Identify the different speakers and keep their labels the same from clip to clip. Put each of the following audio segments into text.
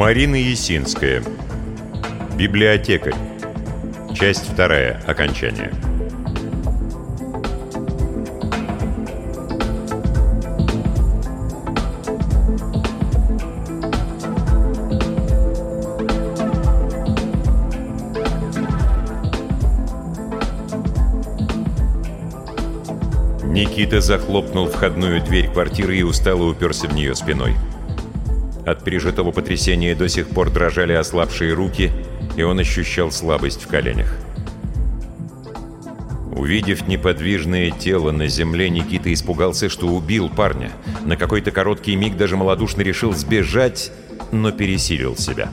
Speaker 1: Марина Есинская. Библиотекарь. Часть вторая. Окончание. Никита захлопнул входную дверь квартиры и устало уперся в нее спиной. От пережитого потрясения до сих пор дрожали ослабшие руки, и он ощущал слабость в коленях. Увидев неподвижное тело на земле, Никита испугался, что убил парня. На какой-то короткий миг даже малодушно решил сбежать, но пересилил себя.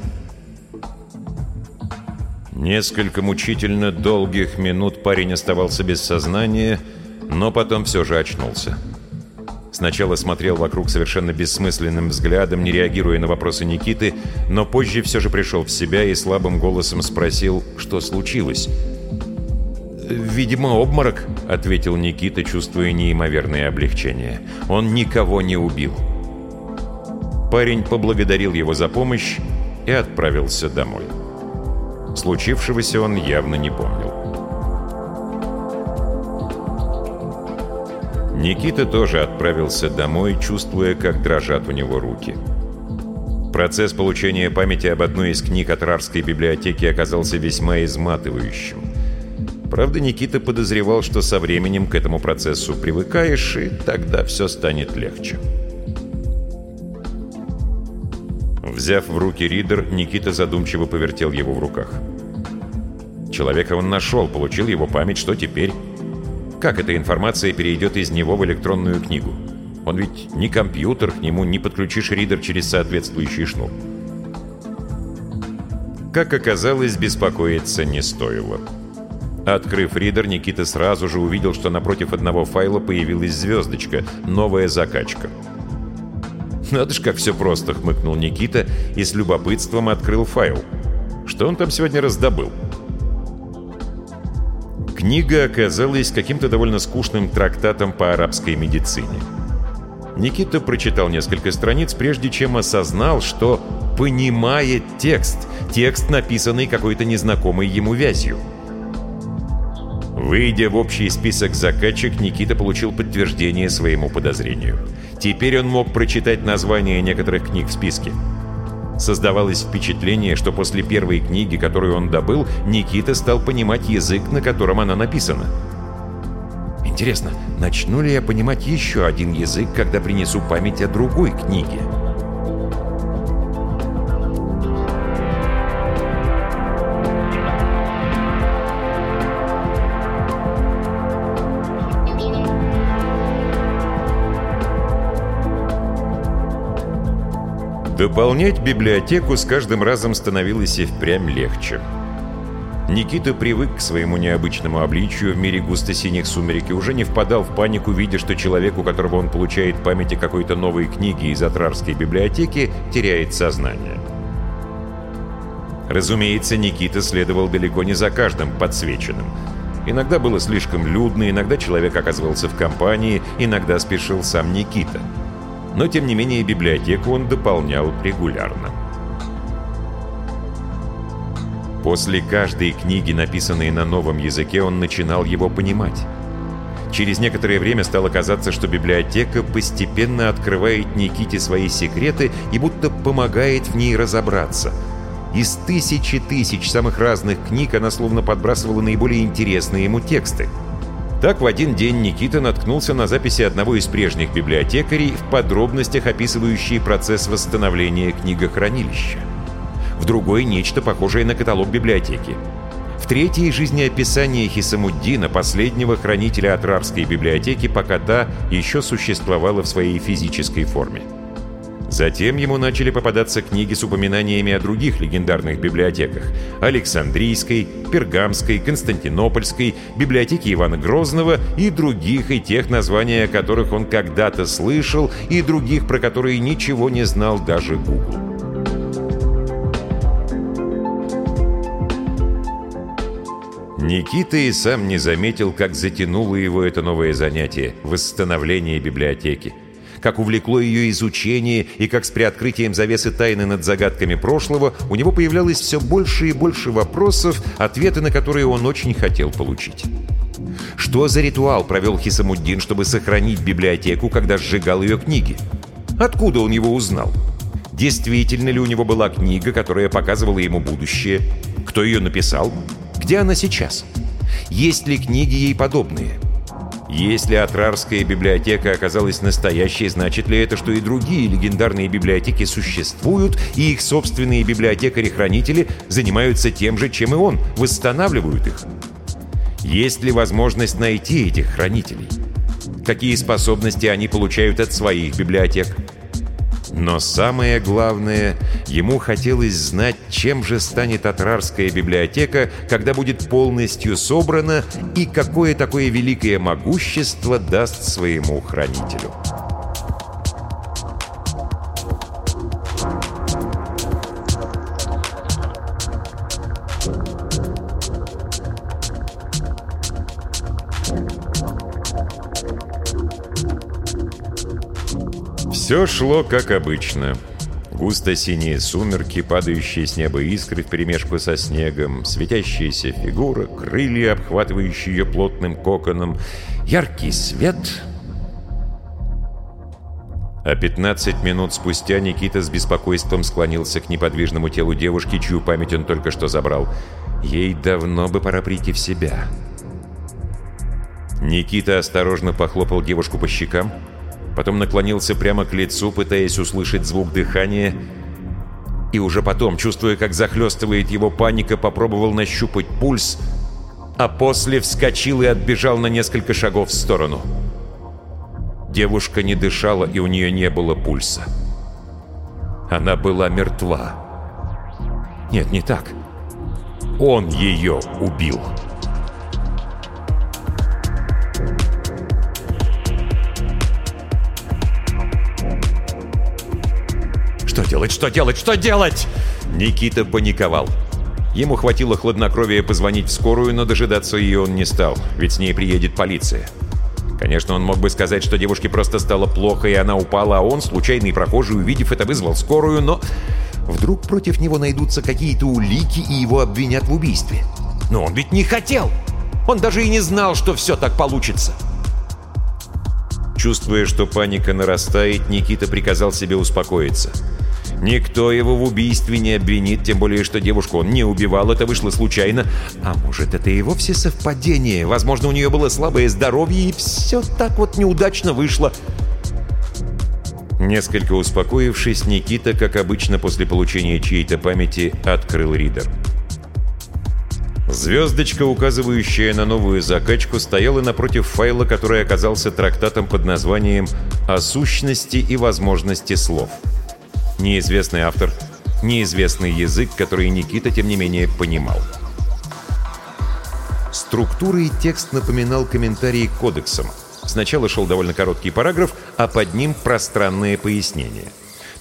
Speaker 1: Несколько мучительно долгих минут парень оставался без сознания, но потом все же очнулся. Сначала смотрел вокруг совершенно бессмысленным взглядом, не реагируя на вопросы Никиты, но позже все же пришел в себя и слабым голосом спросил, что случилось. «Видимо, обморок», — ответил Никита, чувствуя неимоверное облегчение. «Он никого не убил». Парень поблагодарил его за помощь и отправился домой. Случившегося он явно не помнил. Никита тоже отправился домой, чувствуя, как дрожат у него руки. Процесс получения памяти об одной из книг от Рарской библиотеки оказался весьма изматывающим. Правда, Никита подозревал, что со временем к этому процессу привыкаешь, и тогда все станет легче. Взяв в руки ридер, Никита задумчиво повертел его в руках. Человека он нашел, получил его память, что теперь? Как эта информация перейдет из него в электронную книгу? Он ведь не компьютер, к нему не подключишь ридер через соответствующий шнур. Как оказалось, беспокоиться не стоило. Открыв ридер, Никита сразу же увидел, что напротив одного файла появилась звездочка «Новая закачка». «Надо ж, как все просто!» — хмыкнул Никита и с любопытством открыл файл. Что он там сегодня раздобыл? Книга оказалась каким-то довольно скучным трактатом по арабской медицине. Никита прочитал несколько страниц, прежде чем осознал, что понимает текст. Текст, написанный какой-то незнакомой ему вязью. Выйдя в общий список закачек, Никита получил подтверждение своему подозрению. Теперь он мог прочитать названия некоторых книг в списке. Создавалось впечатление, что после первой книги, которую он добыл, Никита стал понимать язык, на котором она написана. Интересно, начну ли я понимать еще один язык, когда принесу память о другой книге? Дополнять библиотеку с каждым разом становилось и впрямь легче. Никита привык к своему необычному обличию в мире густо-синих сумерек и уже не впадал в панику, видя, что человек, у которого он получает память о какой-то новой книге из Атрарской библиотеки, теряет сознание. Разумеется, Никита следовал далеко не за каждым подсвеченным. Иногда было слишком людно, иногда человек оказывался в компании, иногда спешил сам Никита – но тем не менее библиотеку он дополнял регулярно. После каждой книги, написанной на новом языке, он начинал его понимать. Через некоторое время стало казаться, что библиотека постепенно открывает Никите свои секреты и будто помогает в ней разобраться. Из тысячи тысяч самых разных книг она словно подбрасывала наиболее интересные ему тексты – так в один день Никита наткнулся на записи одного из прежних библиотекарей в подробностях описывающие процесс восстановления книгохранилища. В другой — нечто похожее на каталог библиотеки. В третьей — жизнеописание Хисамуддина, последнего хранителя Атрарской библиотеки, пока та еще существовала в своей физической форме. Затем ему начали попадаться книги с упоминаниями о других легендарных библиотеках – Александрийской, Пергамской, Константинопольской, библиотеке Ивана Грозного и других, и тех, названия о которых он когда-то слышал, и других, про которые ничего не знал даже Google. Никита и сам не заметил, как затянуло его это новое занятие – восстановление библиотеки – как увлекло ее изучение и как с приоткрытием завесы тайны над загадками прошлого у него появлялось все больше и больше вопросов, ответы на которые он очень хотел получить. Что за ритуал провел Хисамуддин, чтобы сохранить библиотеку, когда сжигал ее книги? Откуда он его узнал? Действительно ли у него была книга, которая показывала ему будущее? Кто ее написал? Где она сейчас? Есть ли книги ей подобные? Если Атрарская библиотека оказалась настоящей, значит ли это, что и другие легендарные библиотеки существуют, и их собственные библиотекари-хранители занимаются тем же, чем и он, восстанавливают их? Есть ли возможность найти этих хранителей? Какие способности они получают от своих библиотек? Но самое главное, ему хотелось знать, чем же станет Атрарская библиотека, когда будет полностью собрана, и какое такое великое могущество даст своему хранителю. Все шло как обычно. Густо-синие сумерки, падающие с неба искры вперемешку со снегом, светящаяся фигура, крылья, обхватывающие ее плотным коконом, яркий свет. А 15 минут спустя Никита с беспокойством склонился к неподвижному телу девушки, чью память он только что забрал. Ей давно бы пора прийти в себя. Никита осторожно похлопал девушку по щекам, потом наклонился прямо к лицу, пытаясь услышать звук дыхания, и уже потом, чувствуя, как захлестывает его паника, попробовал нащупать пульс, а после вскочил и отбежал на несколько шагов в сторону. Девушка не дышала, и у нее не было пульса. Она была мертва. Нет, не так. Он ее убил. Что делать? Что делать? Что делать? Никита паниковал. Ему хватило хладнокровия позвонить в скорую, но дожидаться ее он не стал, ведь с ней приедет полиция. Конечно, он мог бы сказать, что девушке просто стало плохо, и она упала, а он, случайный прохожий, увидев это, вызвал скорую, но... Вдруг против него найдутся какие-то улики, и его обвинят в убийстве. Но он ведь не хотел! Он даже и не знал, что все так получится. Чувствуя, что паника нарастает, Никита приказал себе успокоиться. Никто его в убийстве не обвинит, тем более, что девушку он не убивал, это вышло случайно. А может, это и вовсе совпадение? Возможно, у нее было слабое здоровье, и все так вот неудачно вышло. Несколько успокоившись, Никита, как обычно после получения чьей-то памяти, открыл ридер. Звездочка, указывающая на новую закачку, стояла напротив файла, который оказался трактатом под названием «О сущности и возможности слов». Неизвестный автор, неизвестный язык, который Никита, тем не менее, понимал. Структурой текст напоминал комментарии к кодексам. Сначала шел довольно короткий параграф, а под ним пространные пояснения.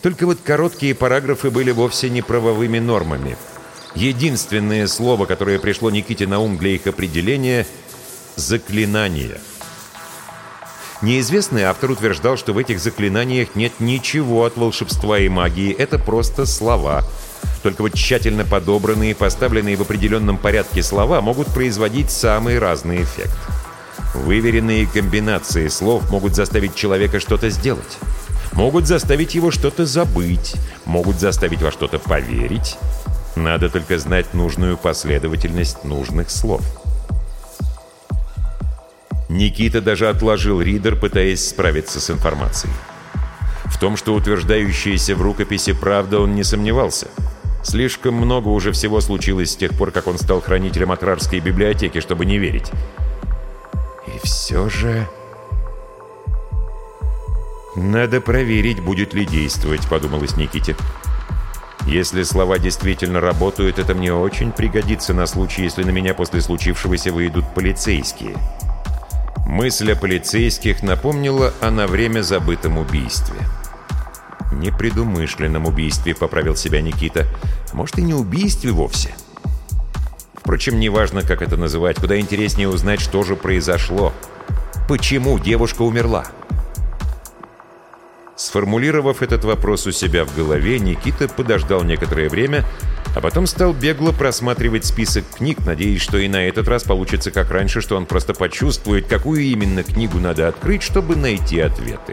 Speaker 1: Только вот короткие параграфы были вовсе не правовыми нормами. Единственное слово, которое пришло Никите на ум для их определения — «заклинание». Неизвестный автор утверждал, что в этих заклинаниях нет ничего от волшебства и магии, это просто слова. Только вот тщательно подобранные, поставленные в определенном порядке слова могут производить самый разный эффект. Выверенные комбинации слов могут заставить человека что-то сделать. Могут заставить его что-то забыть. Могут заставить во что-то поверить. Надо только знать нужную последовательность нужных слов. Никита даже отложил ридер, пытаясь справиться с информацией. В том, что утверждающаяся в рукописи правда, он не сомневался. Слишком много уже всего случилось с тех пор, как он стал хранителем Атрарской библиотеки, чтобы не верить. И все же... «Надо проверить, будет ли действовать», — подумалось Никите. «Если слова действительно работают, это мне очень пригодится на случай, если на меня после случившегося выйдут полицейские». Мысль о полицейских напомнила о на время забытом убийстве. «Непредумышленном убийстве», — поправил себя Никита. «Может, и не убийстве вовсе». Впрочем, неважно, как это называть, куда интереснее узнать, что же произошло. Почему девушка умерла? Сформулировав этот вопрос у себя в голове, Никита подождал некоторое время, а потом стал бегло просматривать список книг, надеясь, что и на этот раз получится как раньше, что он просто почувствует, какую именно книгу надо открыть, чтобы найти ответы.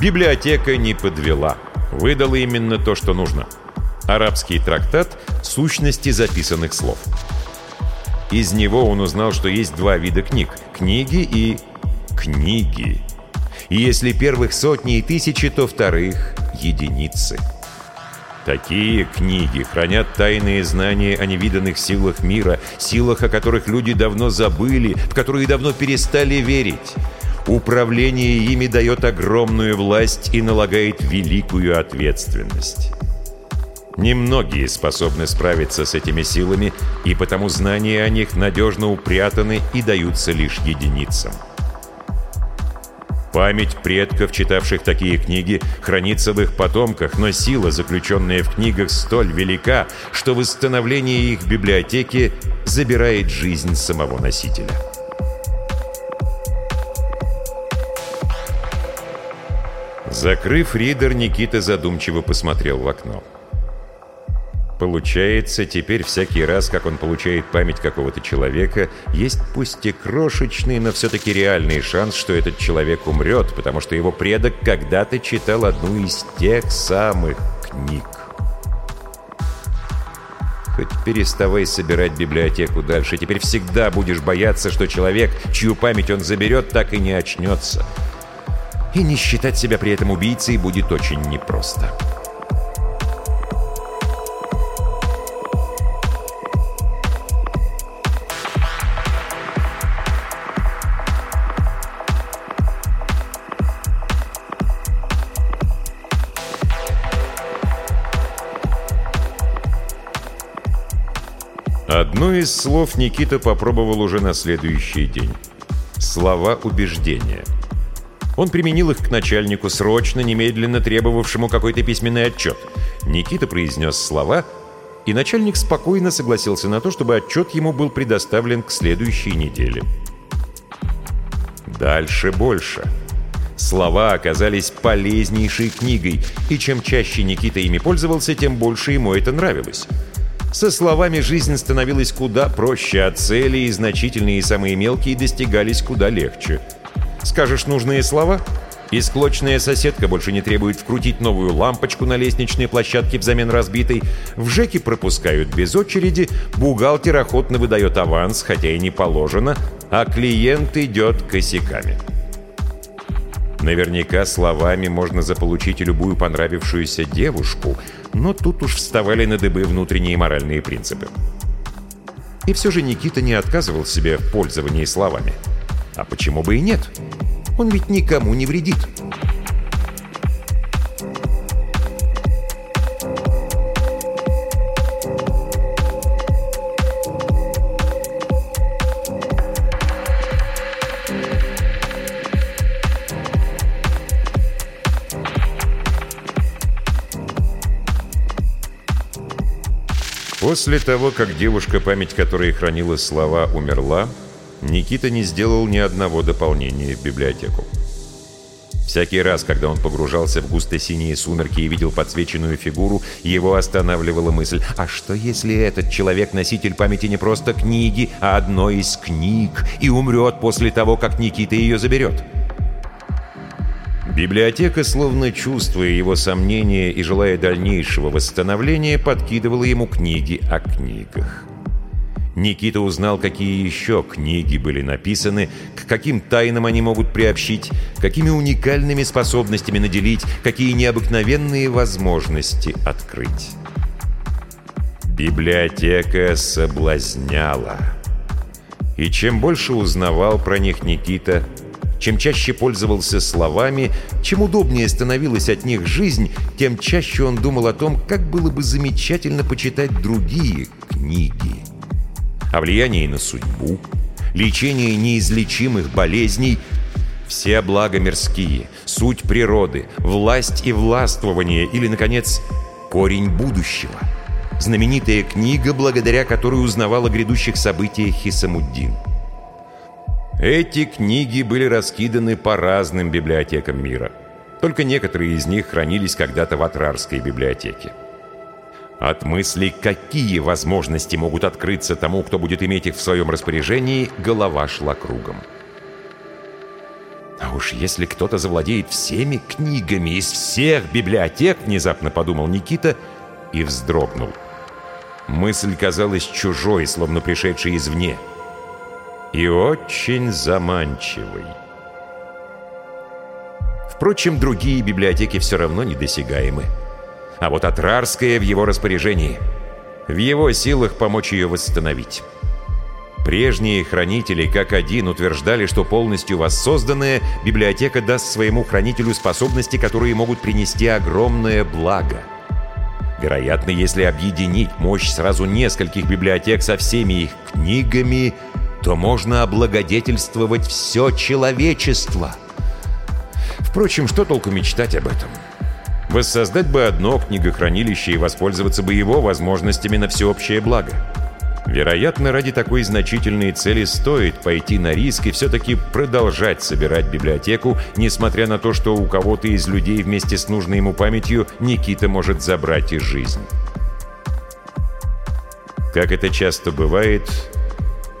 Speaker 1: Библиотека не подвела. Выдала именно то, что нужно. Арабский трактат «Сущности записанных слов». Из него он узнал, что есть два вида книг – книги и книги. И если первых сотни и тысячи, то вторых — единицы. Такие книги хранят тайные знания о невиданных силах мира, силах, о которых люди давно забыли, в которые давно перестали верить. Управление ими дает огромную власть и налагает великую ответственность. Немногие способны справиться с этими силами, и потому знания о них надежно упрятаны и даются лишь единицам. Память предков, читавших такие книги, хранится в их потомках, но сила, заключенная в книгах, столь велика, что восстановление их в библиотеке забирает жизнь самого носителя. Закрыв ридер, Никита задумчиво посмотрел в окно. Получается, теперь всякий раз, как он получает память какого-то человека, есть пусть и крошечный, но все-таки реальный шанс, что этот человек умрет, потому что его предок когда-то читал одну из тех самых книг. Хоть переставай собирать библиотеку дальше, теперь всегда будешь бояться, что человек, чью память он заберет, так и не очнется. И не считать себя при этом убийцей будет очень непросто. Одно из слов Никита попробовал уже на следующий день. Слова убеждения. Он применил их к начальнику, срочно, немедленно требовавшему какой-то письменный отчет. Никита произнес слова, и начальник спокойно согласился на то, чтобы отчет ему был предоставлен к следующей неделе. Дальше больше. Слова оказались полезнейшей книгой, и чем чаще Никита ими пользовался, тем больше ему это нравилось. Со словами жизнь становилась куда проще, а цели и значительные и самые мелкие достигались куда легче. Скажешь нужные слова? И склочная соседка больше не требует вкрутить новую лампочку на лестничной площадке взамен разбитой. В ЖЭКе пропускают без очереди, бухгалтер охотно выдает аванс, хотя и не положено, а клиент идет косяками. Наверняка словами можно заполучить любую понравившуюся девушку, но тут уж вставали на дыбы внутренние моральные принципы. И все же Никита не отказывал себе в пользовании словами. А почему бы и нет? Он ведь никому не вредит. После того, как девушка, память которой хранила слова, умерла, Никита не сделал ни одного дополнения в библиотеку. Всякий раз, когда он погружался в густо-синие сумерки и видел подсвеченную фигуру, его останавливала мысль, а что если этот человек носитель памяти не просто книги, а одной из книг, и умрет после того, как Никита ее заберет? Библиотека, словно чувствуя его сомнения и желая дальнейшего восстановления, подкидывала ему книги о книгах. Никита узнал, какие еще книги были написаны, к каким тайнам они могут приобщить, какими уникальными способностями наделить, какие необыкновенные возможности открыть. Библиотека соблазняла. И чем больше узнавал про них Никита, чем чаще пользовался словами, чем удобнее становилась от них жизнь, тем чаще он думал о том, как было бы замечательно почитать другие книги. О влиянии на судьбу, лечении неизлечимых болезней, все блага мирские, суть природы, власть и властвование или, наконец, корень будущего. Знаменитая книга, благодаря которой узнавал о грядущих событиях Хисамуддин. Эти книги были раскиданы по разным библиотекам мира. Только некоторые из них хранились когда-то в Атрарской библиотеке. От мысли, какие возможности могут открыться тому, кто будет иметь их в своем распоряжении, голова шла кругом. А уж если кто-то завладеет всеми книгами из всех библиотек, внезапно подумал Никита и вздрогнул. Мысль казалась чужой, словно пришедшей извне. И очень заманчивой. Впрочем, другие библиотеки все равно недосягаемы. А вот Атрарская в его распоряжении. В его силах помочь ее восстановить. Прежние хранители как один утверждали, что полностью воссозданная библиотека даст своему хранителю способности, которые могут принести огромное благо. Вероятно, если объединить мощь сразу нескольких библиотек со всеми их книгами, то можно облагодетельствовать все человечество. Впрочем, что толку мечтать об этом? Воссоздать бы одно книгохранилище и воспользоваться бы его возможностями на всеобщее благо. Вероятно, ради такой значительной цели стоит пойти на риск и все-таки продолжать собирать библиотеку, несмотря на то, что у кого-то из людей вместе с нужной ему памятью Никита может забрать и жизнь. Как это часто бывает,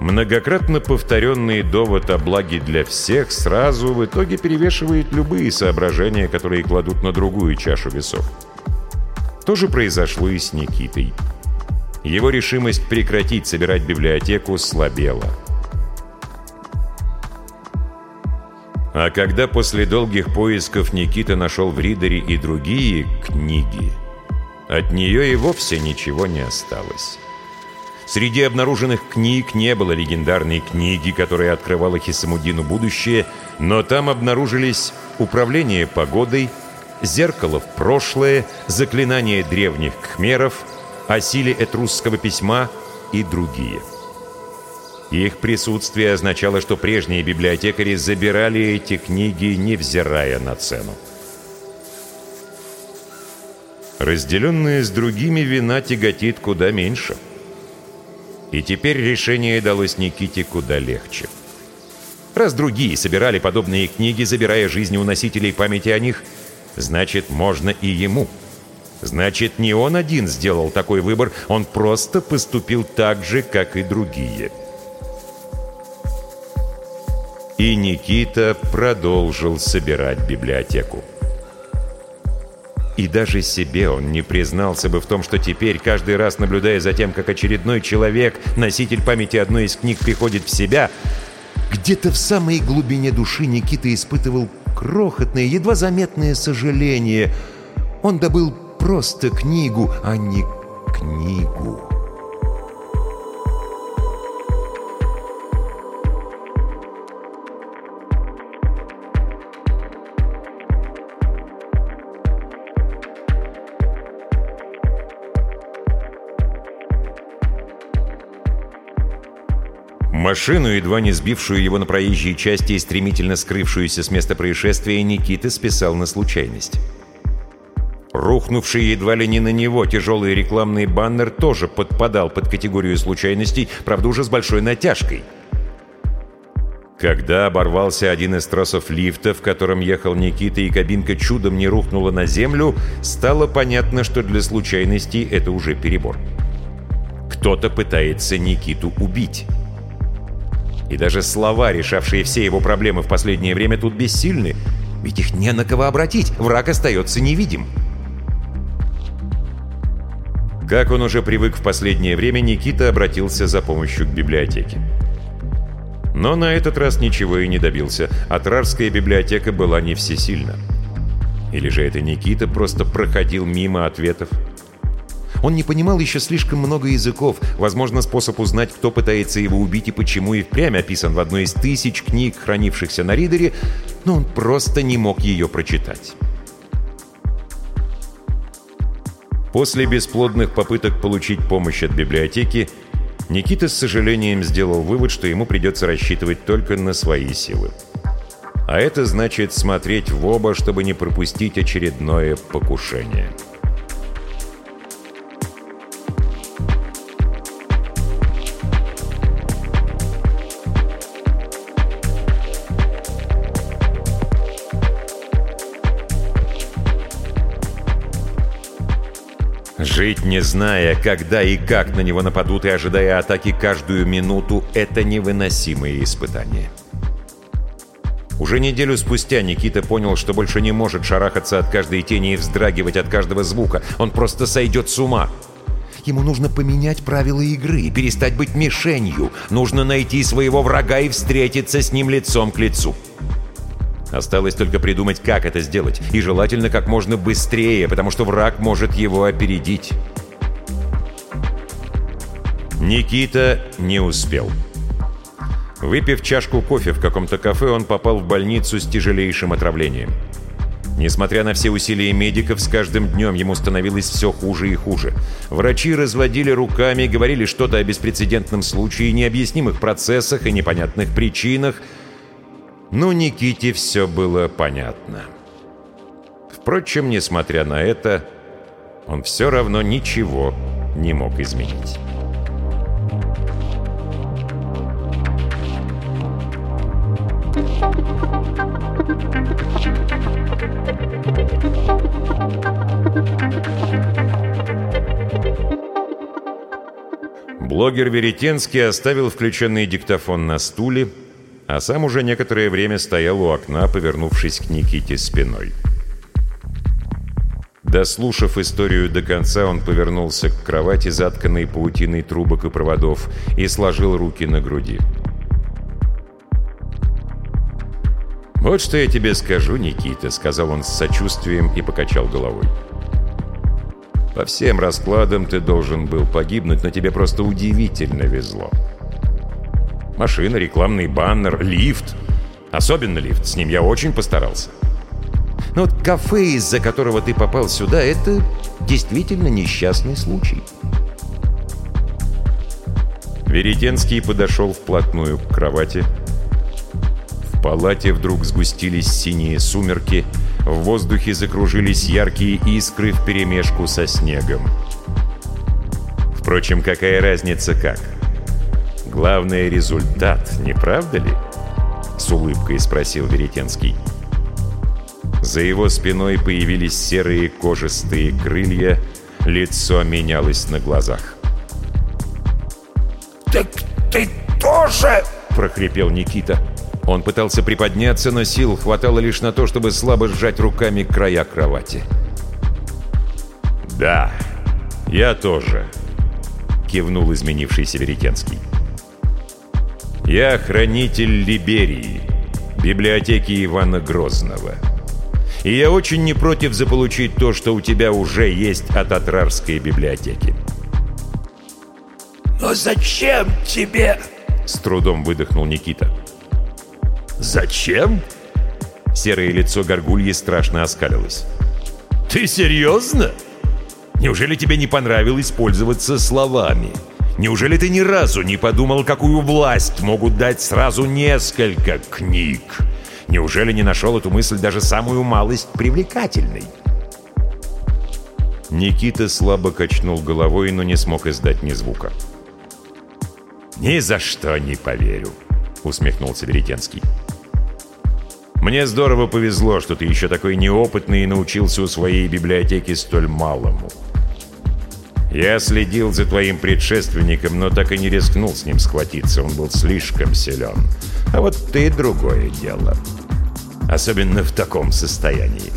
Speaker 1: многократно повторенный довод о благе для всех сразу в итоге перевешивает любые соображения, которые кладут на другую чашу весов. То же произошло и с Никитой. Его решимость прекратить собирать библиотеку слабела. А когда после долгих поисков Никита нашел в Ридере и другие книги, от нее и вовсе ничего не осталось. Среди обнаруженных книг не было легендарной книги, которая открывала Хисамудину будущее, но там обнаружились «Управление погодой», «Зеркало в прошлое», «Заклинание древних кхмеров», о силе этрусского письма и другие. Их присутствие означало, что прежние библиотекари забирали эти книги, невзирая на цену. Разделенная с другими, вина тяготит куда меньше. И теперь решение далось Никите куда легче. Раз другие собирали подобные книги, забирая жизни у носителей памяти о них, значит, можно и ему – Значит, не он один сделал такой выбор, он просто поступил так же, как и другие. И Никита продолжил собирать библиотеку. И даже себе он не признался бы в том, что теперь, каждый раз наблюдая за тем, как очередной человек, носитель памяти одной из книг, приходит в себя, где-то в самой глубине души Никита испытывал крохотное, едва заметное сожаление. Он добыл просто книгу, а не книгу. Машину, едва не сбившую его на проезжей части и стремительно скрывшуюся с места происшествия, Никита списал на случайность. Рухнувший едва ли не на него тяжелый рекламный баннер тоже подпадал под категорию случайностей, правда уже с большой натяжкой. Когда оборвался один из тросов лифта, в котором ехал Никита, и кабинка чудом не рухнула на землю, стало понятно, что для случайностей это уже перебор. Кто-то пытается Никиту убить. И даже слова, решавшие все его проблемы в последнее время, тут бессильны, ведь их не на кого обратить, враг остается невидим. Как он уже привык в последнее время, Никита обратился за помощью к библиотеке. Но на этот раз ничего и не добился. Атрарская библиотека была не всесильна. Или же это Никита просто проходил мимо ответов? Он не понимал еще слишком много языков. Возможно, способ узнать, кто пытается его убить и почему и впрямь описан в одной из тысяч книг, хранившихся на Ридере, но он просто не мог ее прочитать. После бесплодных попыток получить помощь от библиотеки, Никита с сожалением сделал вывод, что ему придется рассчитывать только на свои силы. А это значит смотреть в оба, чтобы не пропустить очередное покушение. Жить не зная, когда и как на него нападут и ожидая атаки каждую минуту, это невыносимые испытания. Уже неделю спустя Никита понял, что больше не может шарахаться от каждой тени и вздрагивать от каждого звука. Он просто сойдет с ума. Ему нужно поменять правила игры и перестать быть мишенью. Нужно найти своего врага и встретиться с ним лицом к лицу. Осталось только придумать, как это сделать. И желательно как можно быстрее, потому что враг может его опередить. Никита не успел. Выпив чашку кофе в каком-то кафе, он попал в больницу с тяжелейшим отравлением. Несмотря на все усилия медиков, с каждым днем ему становилось все хуже и хуже. Врачи разводили руками, говорили что-то о беспрецедентном случае, необъяснимых процессах и непонятных причинах – но Никите все было понятно. Впрочем, несмотря на это, он все равно ничего не мог изменить. Блогер Веретенский оставил включенный диктофон на стуле, а сам уже некоторое время стоял у окна, повернувшись к Никите спиной. Дослушав историю до конца, он повернулся к кровати, затканной паутиной трубок и проводов, и сложил руки на груди. «Вот что я тебе скажу, Никита», — сказал он с сочувствием и покачал головой. «По всем раскладам ты должен был погибнуть, но тебе просто удивительно везло. Машина, рекламный баннер, лифт. Особенно лифт, с ним я очень постарался. Но вот кафе, из-за которого ты попал сюда, это действительно несчастный случай. Веретенский подошел вплотную к кровати. В палате вдруг сгустились синие сумерки, в воздухе закружились яркие искры вперемешку со снегом. Впрочем, какая разница как? Главный результат, не правда ли?» С улыбкой спросил Веретенский. За его спиной появились серые кожистые крылья, лицо менялось на глазах.
Speaker 2: «Так ты тоже?»
Speaker 1: — прохрипел Никита. Он пытался приподняться, но сил хватало лишь на то, чтобы слабо сжать руками края кровати. «Да, я тоже», — кивнул изменившийся Веретенский. Я хранитель Либерии, библиотеки Ивана Грозного. И я очень не против заполучить то, что у тебя уже есть от Атрарской библиотеки.
Speaker 2: «Но зачем тебе?»
Speaker 1: С трудом выдохнул Никита. «Зачем?» Серое лицо горгульи страшно оскалилось. «Ты серьезно? Неужели тебе не понравилось пользоваться словами?» Неужели ты ни разу не подумал, какую власть могут дать сразу несколько книг? Неужели не нашел эту мысль даже самую малость привлекательной?» Никита слабо качнул головой, но не смог издать ни звука. «Ни за что не поверю», — усмехнулся Веретенский. «Мне здорово повезло, что ты еще такой неопытный и научился у своей библиотеки столь малому. Я следил за твоим предшественником, но так и не рискнул с ним схватиться. Он был слишком силен. А вот ты другое дело. Особенно в таком состоянии.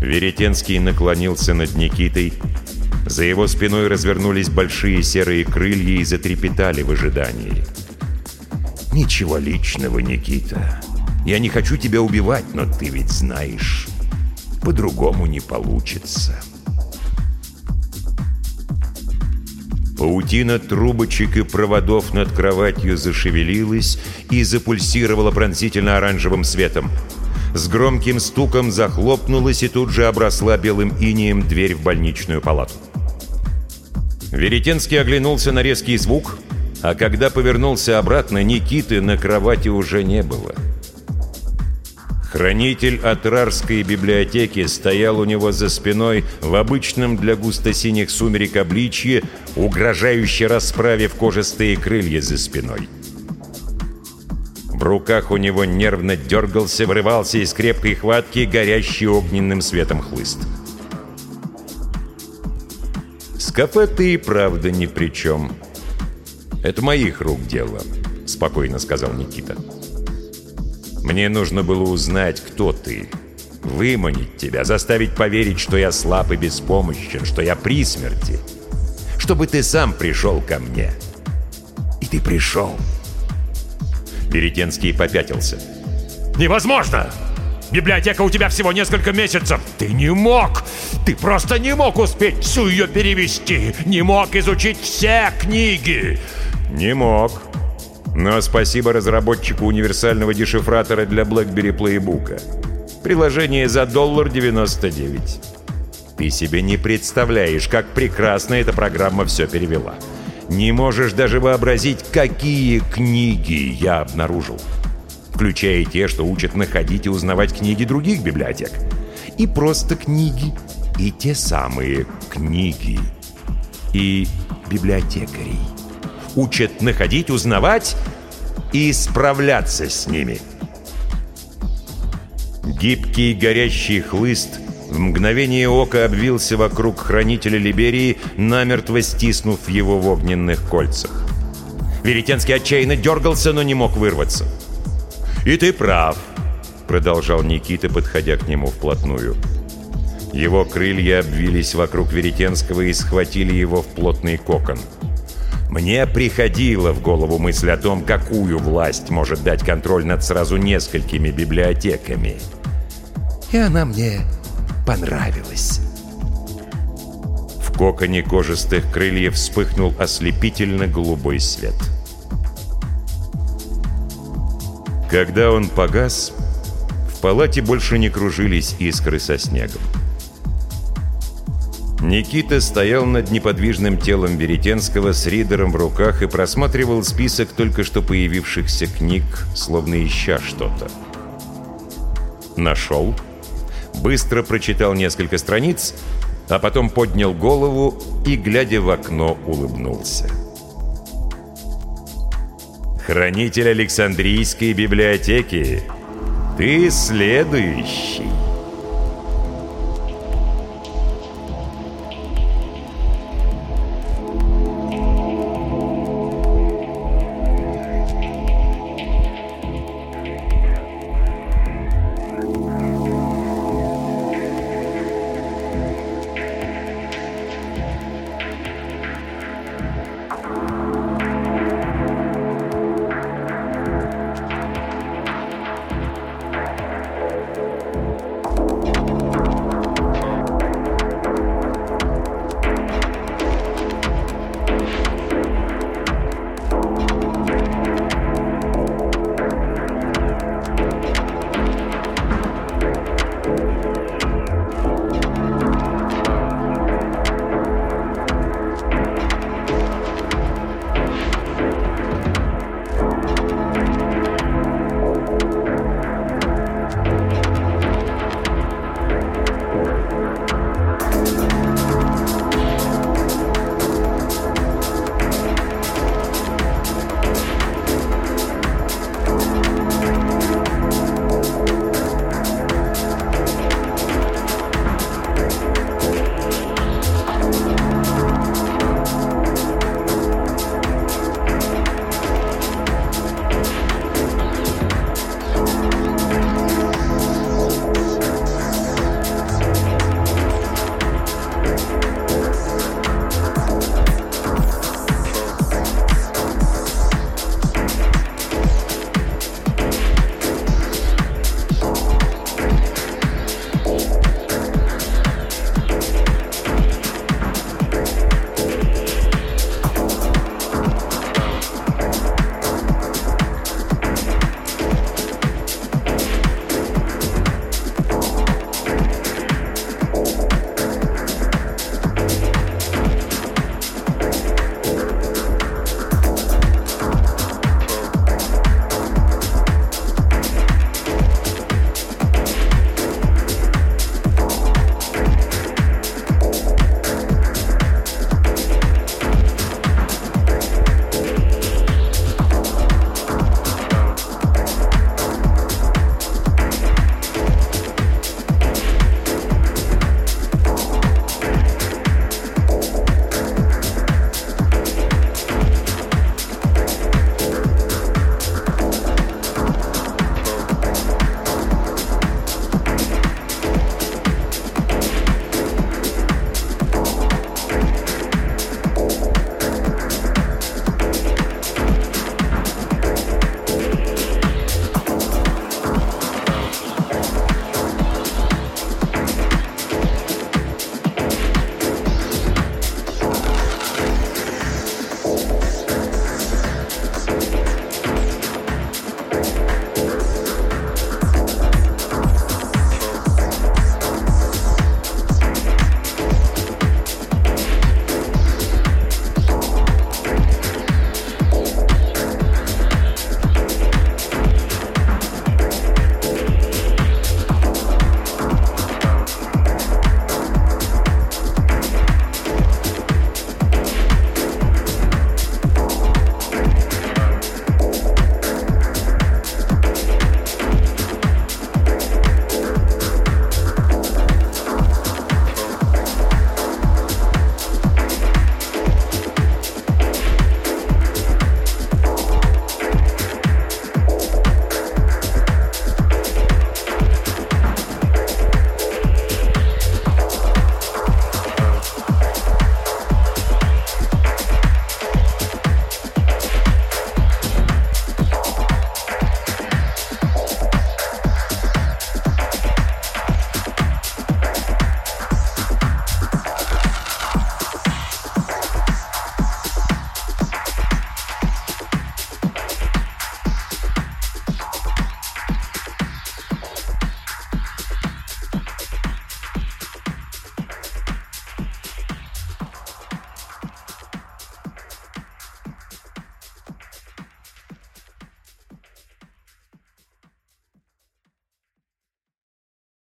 Speaker 1: Веретенский наклонился над Никитой. За его спиной развернулись большие серые крылья и затрепетали в ожидании. «Ничего личного, Никита. Я не хочу тебя убивать, но ты ведь знаешь, по-другому не получится». Паутина трубочек и проводов над кроватью зашевелилась и запульсировала пронзительно-оранжевым светом. С громким стуком захлопнулась и тут же обросла белым инием дверь в больничную палату. Веретенский оглянулся на резкий звук, а когда повернулся обратно, Никиты на кровати уже не было. Хранитель Атрарской библиотеки стоял у него за спиной в обычном для густо-синих сумерек обличье, угрожающе расправив кожистые крылья за спиной. В руках у него нервно дергался, вырывался из крепкой хватки горящий огненным светом хлыст. кафе ты и правда ни при чем. Это моих рук дело, спокойно сказал Никита. Мне нужно было узнать, кто ты. Выманить тебя, заставить поверить, что я слаб и беспомощен, что я при смерти. Чтобы ты сам пришел ко мне. И ты пришел. Веретенский попятился.
Speaker 2: «Невозможно! Библиотека у тебя всего несколько месяцев. Ты не мог! Ты просто не мог успеть всю ее перевести! Не мог изучить все книги!»
Speaker 1: «Не мог. Но спасибо разработчику универсального дешифратора для BlackBerry Playbook. Приложение за доллар 99. Ты себе не представляешь, как прекрасно эта программа все перевела. Не можешь даже вообразить, какие книги я обнаружил включая те, что учат находить и узнавать книги других библиотек. И просто книги, и те самые книги, и библиотекарей. Учат находить, узнавать и справляться с ними. Гибкий горящий хлыст в мгновение ока обвился вокруг хранителя Либерии, намертво стиснув его в огненных кольцах. Веретенский отчаянно дергался, но не мог вырваться. «И ты прав», — продолжал Никита, подходя к нему вплотную. Его крылья обвились вокруг Веретенского и схватили его в плотный кокон. Мне приходила в голову мысль о том, какую власть может дать контроль над сразу несколькими библиотеками. И она мне понравилась. В коконе кожистых крыльев вспыхнул ослепительно голубой свет. — Когда он погас, в палате больше не кружились искры со снегом. Никита стоял над неподвижным телом Веретенского с ридером в руках и просматривал список только что появившихся книг, словно ища что-то. Нашел, быстро прочитал несколько страниц, а потом поднял голову и, глядя в окно, улыбнулся. Хранитель Александрийской библиотеки, ты следующий.